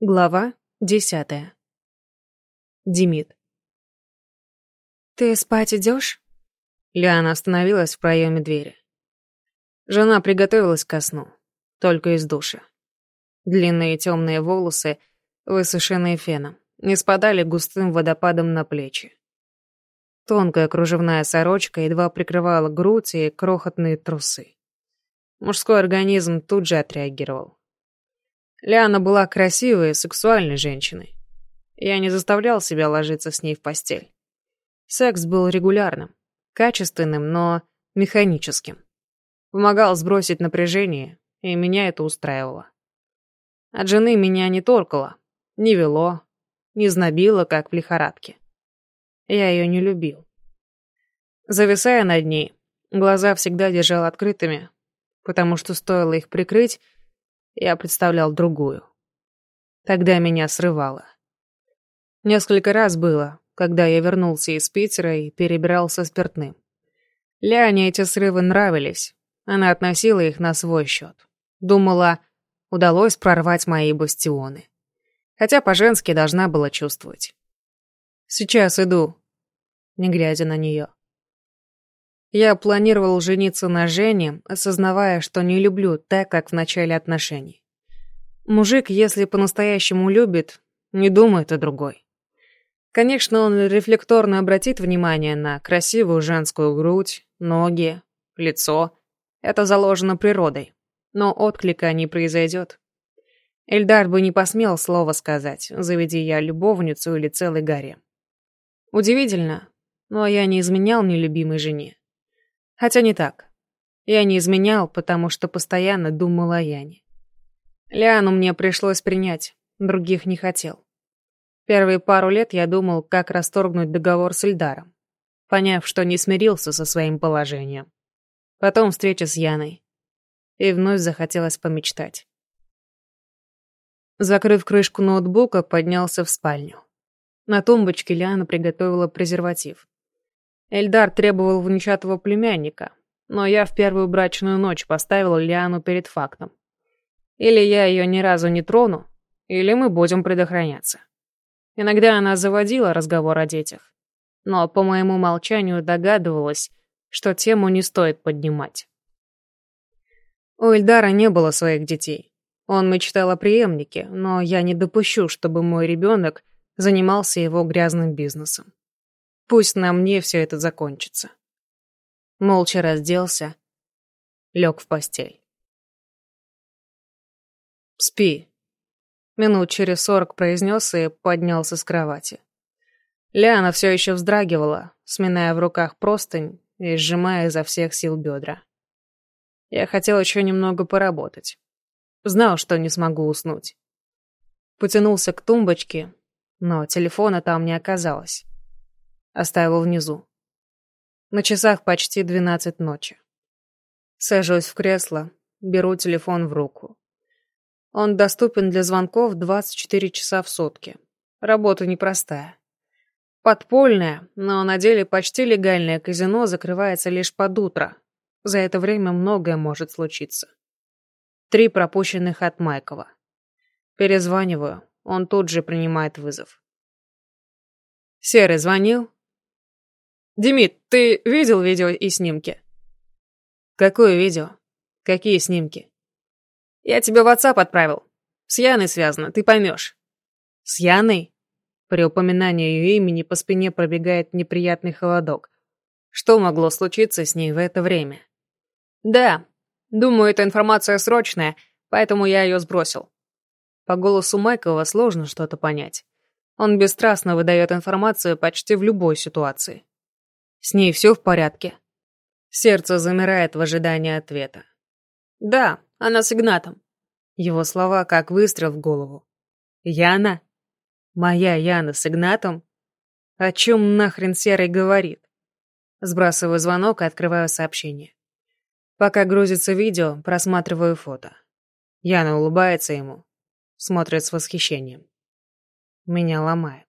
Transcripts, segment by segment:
Глава десятая. Демид. «Ты спать идешь? Лиана остановилась в проеме двери. Жена приготовилась ко сну, только из душа. Длинные темные волосы, высушенные феном, не спадали густым водопадом на плечи. Тонкая кружевная сорочка едва прикрывала грудь и крохотные трусы. Мужской организм тут же отреагировал. Лиана была красивой и сексуальной женщиной. Я не заставлял себя ложиться с ней в постель. Секс был регулярным, качественным, но механическим. Помогал сбросить напряжение, и меня это устраивало. От жены меня не торкало, не вело, не знобило, как в лихорадке. Я ее не любил. Зависая над ней, глаза всегда держал открытыми, потому что стоило их прикрыть, я представлял другую. Тогда меня срывало. Несколько раз было, когда я вернулся из Питера и перебирался спиртным. Ляне эти срывы нравились. Она относила их на свой счет. Думала, удалось прорвать мои бастионы. Хотя по-женски должна была чувствовать. «Сейчас иду», не глядя на нее. Я планировал жениться на Жене, осознавая, что не люблю так, как в начале отношений. Мужик, если по-настоящему любит, не думает о другой. Конечно, он рефлекторно обратит внимание на красивую женскую грудь, ноги, лицо. Это заложено природой. Но отклика не произойдет. Эльдар бы не посмел слова сказать, заведи я любовницу или целый гарем. Удивительно, но я не изменял нелюбимой жене. Хотя не так. Я не изменял, потому что постоянно думал о Яне. Лиану мне пришлось принять, других не хотел. Первые пару лет я думал, как расторгнуть договор с Эльдаром, поняв, что не смирился со своим положением. Потом встреча с Яной. И вновь захотелось помечтать. Закрыв крышку ноутбука, поднялся в спальню. На тумбочке Лиана приготовила презерватив. Эльдар требовал внучатого племянника, но я в первую брачную ночь поставила Лиану перед фактом. Или я ее ни разу не трону, или мы будем предохраняться. Иногда она заводила разговор о детях, но по моему молчанию догадывалась, что тему не стоит поднимать. У Эльдара не было своих детей. Он мечтал о преемнике, но я не допущу, чтобы мой ребенок занимался его грязным бизнесом. Пусть на мне все это закончится. Молча разделся, лег в постель. «Спи», — минут через сорок произнес и поднялся с кровати. Ляна все еще вздрагивала, сминая в руках простынь и сжимая изо всех сил бедра. Я хотел еще немного поработать. Знал, что не смогу уснуть. Потянулся к тумбочке, но телефона там не оказалось. Оставил внизу. На часах почти двенадцать ночи. Сажусь в кресло, беру телефон в руку. Он доступен для звонков 24 часа в сутки. Работа непростая. Подпольное, но на деле почти легальное казино закрывается лишь под утро. За это время многое может случиться. Три пропущенных от Майкова. Перезваниваю, он тут же принимает вызов. «Серый звонил?» «Демид, ты видел видео и снимки?» «Какое видео? Какие снимки?» «Я тебе в WhatsApp отправил. С Яной связано, ты поймешь». «С Яной?» При упоминании ее имени по спине пробегает неприятный холодок. Что могло случиться с ней в это время? «Да. Думаю, эта информация срочная, поэтому я ее сбросил». По голосу Майкова сложно что-то понять. Он бесстрастно выдает информацию почти в любой ситуации. С ней все в порядке?» Сердце замирает в ожидании ответа. «Да, она с Игнатом». Его слова как выстрел в голову. «Яна? Моя Яна с Игнатом? О чем нахрен Серый говорит?» Сбрасываю звонок и открываю сообщение. Пока грузится видео, просматриваю фото. Яна улыбается ему, смотрит с восхищением. Меня ломает.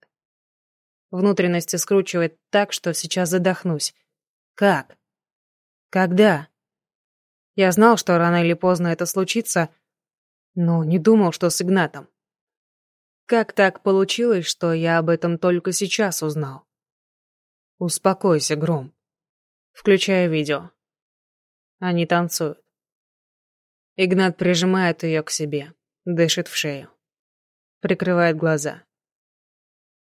Внутренности скручивает так, что сейчас задохнусь. Как? Когда? Я знал, что рано или поздно это случится, но не думал, что с Игнатом. Как так получилось, что я об этом только сейчас узнал? Успокойся, Гром. Включаю видео. Они танцуют. Игнат прижимает ее к себе, дышит в шею. Прикрывает глаза.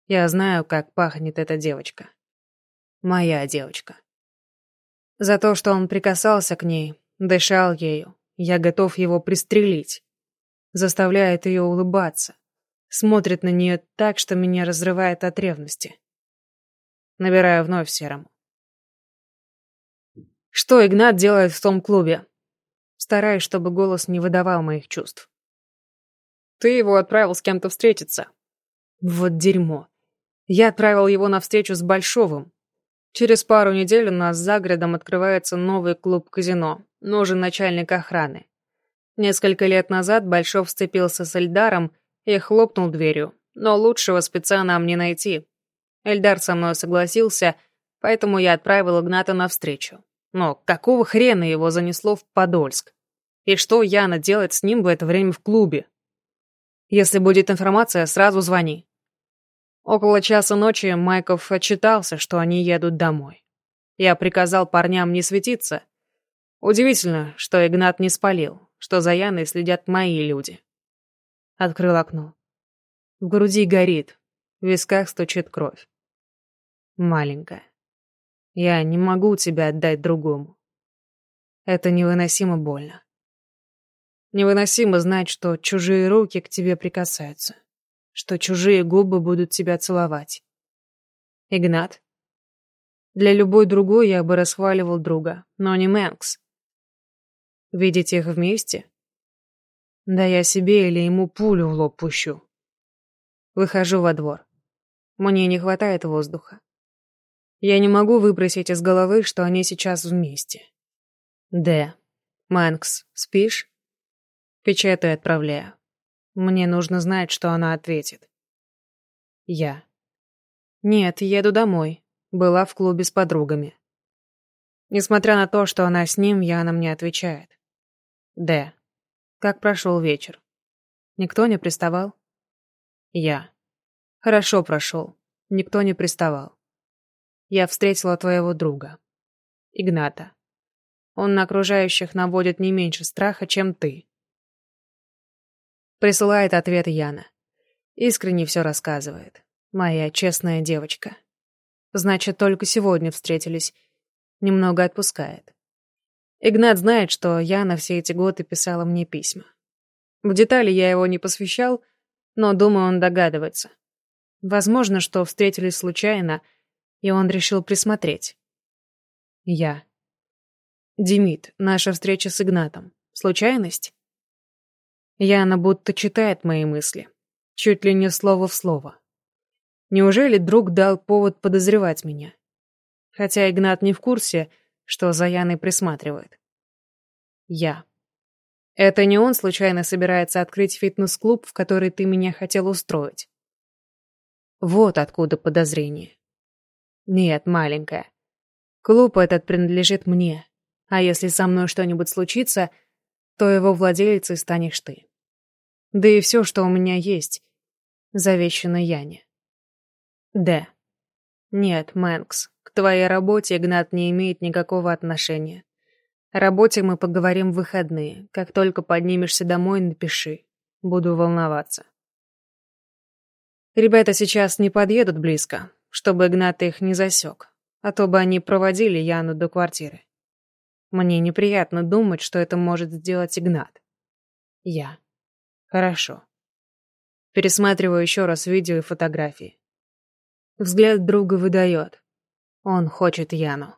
Я знаю, как пахнет эта девочка. Моя девочка. За то, что он прикасался к ней, дышал ею, я готов его пристрелить. Заставляет ее улыбаться. Смотрит на нее так, что меня разрывает от ревности. Набираю вновь серому. Что Игнат делает в том клубе? Стараюсь, чтобы голос не выдавал моих чувств. Ты его отправил с кем-то встретиться. Вот дерьмо. Я отправил его на встречу с Большовым. Через пару недель у нас за городом открывается новый клуб-казино. Нужен начальник охраны. Несколько лет назад Большов сцепился с Эльдаром и хлопнул дверью. Но лучшего спеца нам не найти. Эльдар со мной согласился, поэтому я отправил Игната навстречу. Но какого хрена его занесло в Подольск? И что Яна делает с ним в это время в клубе? Если будет информация, сразу звони. Около часа ночи Майков отчитался, что они едут домой. Я приказал парням не светиться. Удивительно, что Игнат не спалил, что за Яной следят мои люди. Открыл окно. В груди горит, в висках стучит кровь. Маленькая. Я не могу тебя отдать другому. Это невыносимо больно. Невыносимо знать, что чужие руки к тебе прикасаются, что чужие губы будут тебя целовать. Игнат. Для любой другой я бы расхваливал друга, но не Мэнкс. Видеть их вместе? Да я себе или ему пулю в лоб пущу. Выхожу во двор. Мне не хватает воздуха. Я не могу выбросить из головы, что они сейчас вместе. Д. Мэнкс, спишь? Печатаю отправляю. Мне нужно знать, что она ответит. Я. Нет, еду домой. Была в клубе с подругами. Несмотря на то, что она с ним, Яна мне отвечает. Д. Как прошел вечер? Никто не приставал? Я. Хорошо прошел. Никто не приставал. Я встретила твоего друга. Игната. Он на окружающих наводит не меньше страха, чем ты. Присылает ответ Яна. Искренне все рассказывает. Моя честная девочка. Значит, только сегодня встретились. Немного отпускает. Игнат знает, что Яна все эти годы писала мне письма. В детали я его не посвящал, но, думаю, он догадывается. Возможно, что встретились случайно — и он решил присмотреть. Я. Демид, наша встреча с Игнатом. Случайность? Яна будто читает мои мысли. Чуть ли не слово в слово. Неужели друг дал повод подозревать меня? Хотя Игнат не в курсе, что за Яной присматривает. Я. Это не он случайно собирается открыть фитнес-клуб, в который ты меня хотел устроить. Вот откуда подозрение. Нет, маленькая. Клуб этот принадлежит мне. А если со мной что-нибудь случится, то его владелицей станешь ты. Да и все, что у меня есть, завещано Яне. Д. Нет, Мэнкс, к твоей работе Игнат не имеет никакого отношения. О работе мы поговорим в выходные. Как только поднимешься домой, напиши. Буду волноваться. Ребята сейчас не подъедут близко чтобы Игнат их не засек, а то бы они проводили Яну до квартиры. Мне неприятно думать, что это может сделать Игнат. Я. Хорошо. Пересматриваю еще раз видео и фотографии. Взгляд друга выдает. Он хочет Яну.